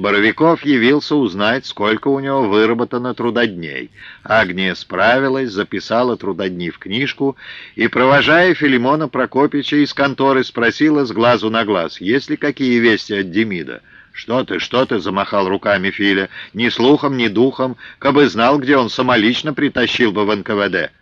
Боровиков явился узнать, сколько у него выработано трудодней. Агния справилась, записала трудодни в книжку и, провожая Филимона Прокопича из конторы, спросила с глазу на глаз, есть ли какие вести от Демида. «Что ты, что ты?» — замахал руками Филя. «Ни слухом, ни духом. Кабы знал, где он самолично притащил бы в НКВД».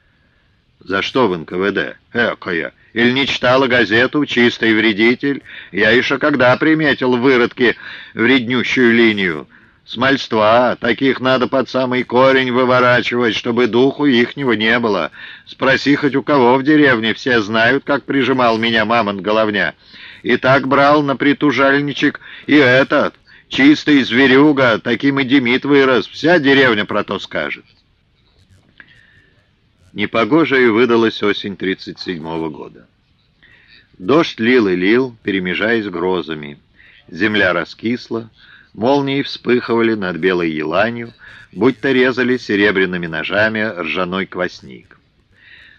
«За что в НКВД? Экая! Или не читала газету «Чистый вредитель»? Я еще когда приметил выродки вреднющую линию. Смольства, таких надо под самый корень выворачивать, чтобы духу ихнего не было. Спроси хоть у кого в деревне, все знают, как прижимал меня мамонт головня. И так брал на притужальничек и этот, чистый зверюга, таким и Демид вырос, вся деревня про то скажет. Непогожей выдалась осень 37-го года. Дождь лил и лил, перемежаясь грозами. Земля раскисла, молнии вспыхивали над белой еланью, будто резали серебряными ножами ржаной квасник.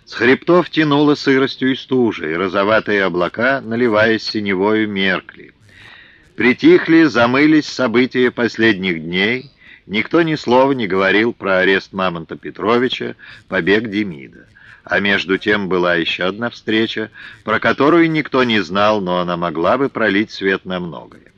С хребтов тянуло сыростью и стужей, розоватые облака, наливаясь синевою, меркли. Притихли, замылись события последних дней — Никто ни слова не говорил про арест Мамонта Петровича, побег Демида. А между тем была еще одна встреча, про которую никто не знал, но она могла бы пролить свет на многое.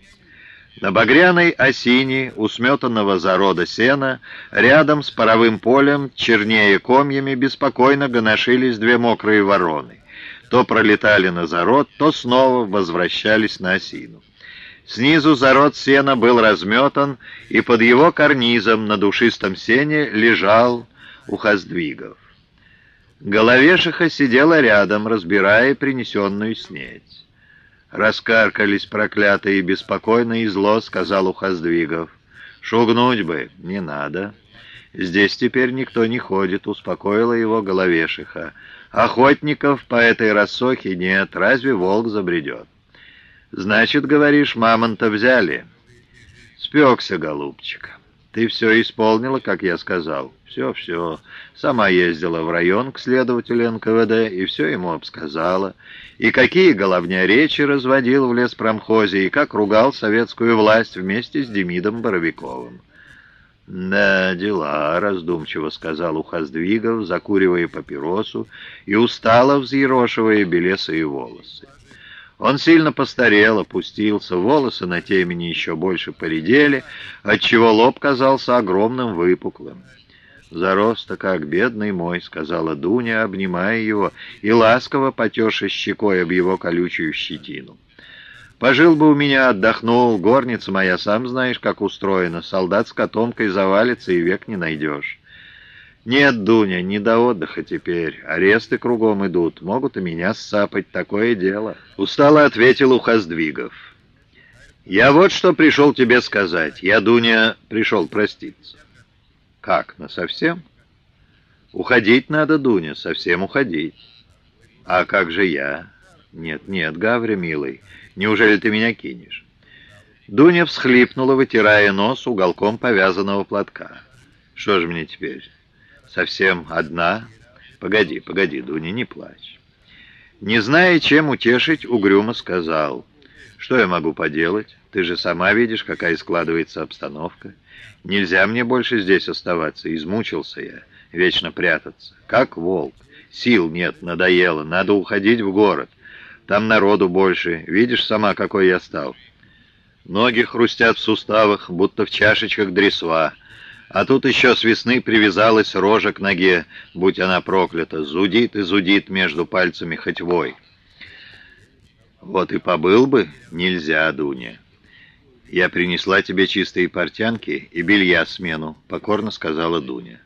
На багряной осине, у сметанного зарода сена, рядом с паровым полем, чернее комьями, беспокойно гоношились две мокрые вороны. То пролетали на зарод, то снова возвращались на осину. Снизу зарод сена был разметан, и под его карнизом на душистом сене лежал ухоздвигов. Головешиха сидела рядом, разбирая принесенную снедь. «Раскаркались проклятые беспокойно и зло», — сказал Ухоздвигов. «Шугнуть бы не надо. Здесь теперь никто не ходит», — успокоила его Головешиха. «Охотников по этой рассохе нет, разве волк забредет?» «Значит, говоришь, мамонта взяли?» «Спекся, голубчик. Ты все исполнила, как я сказал. Все-все. Сама ездила в район к следователю НКВД и все ему обсказала. И какие головня речи разводил в леспромхозе, и как ругал советскую власть вместе с Демидом Боровиковым». «Да, дела», — раздумчиво сказал Ухоздвигов, закуривая папиросу и устало взъерошивая белесые волосы. Он сильно постарел, опустился, волосы на темени еще больше поредели, отчего лоб казался огромным выпуклым. «Зарос-то как бедный мой», — сказала Дуня, обнимая его и ласково потерши щекой об его колючую щетину. «Пожил бы у меня, отдохнул, горница моя, сам знаешь, как устроена, солдат с котомкой завалится и век не найдешь». «Нет, Дуня, не до отдыха теперь. Аресты кругом идут. Могут и меня ссапать. Такое дело». Устало ответил Ухоздвигов. «Я вот что пришел тебе сказать. Я, Дуня, пришел проститься». «Как, насовсем?» «Уходить надо, Дуня, совсем уходить». «А как же я?» «Нет, нет, Гавря, милый, неужели ты меня кинешь?» Дуня всхлипнула, вытирая нос уголком повязанного платка. «Что же мне теперь?» Совсем одна. Погоди, погоди, Дуня, не плачь. Не зная, чем утешить, угрюмо сказал. Что я могу поделать? Ты же сама видишь, какая складывается обстановка. Нельзя мне больше здесь оставаться, измучился я, вечно прятаться. Как волк. Сил нет, надоело, надо уходить в город. Там народу больше, видишь сама, какой я стал. Ноги хрустят в суставах, будто в чашечках дресва. А тут еще с весны привязалась рожа к ноге, будь она проклята, зудит и зудит между пальцами хоть вой. Вот и побыл бы, нельзя, Дуня. Я принесла тебе чистые портянки и белья смену, покорно сказала Дуня.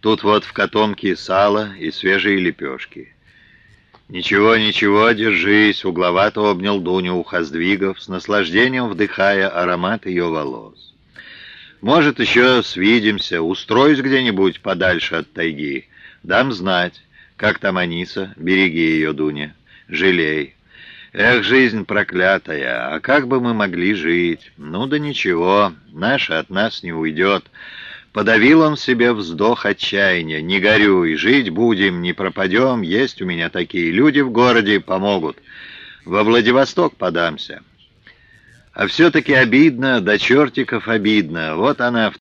Тут вот в котомке сало и свежие лепешки. «Ничего, ничего, держись!» — угловато обнял Дуню ухоздвигов, с наслаждением вдыхая аромат ее волос. Может, еще свидимся, устроюсь где-нибудь подальше от тайги. Дам знать, как там Аниса, береги ее, Дуня, жалей. Эх, жизнь проклятая, а как бы мы могли жить? Ну да ничего, наша от нас не уйдет. Подавил он себе вздох отчаяния. Не горюй, жить будем, не пропадем, есть у меня такие люди в городе, помогут. Во Владивосток подамся. А все-таки обидно, до чертиков обидно. Вот она,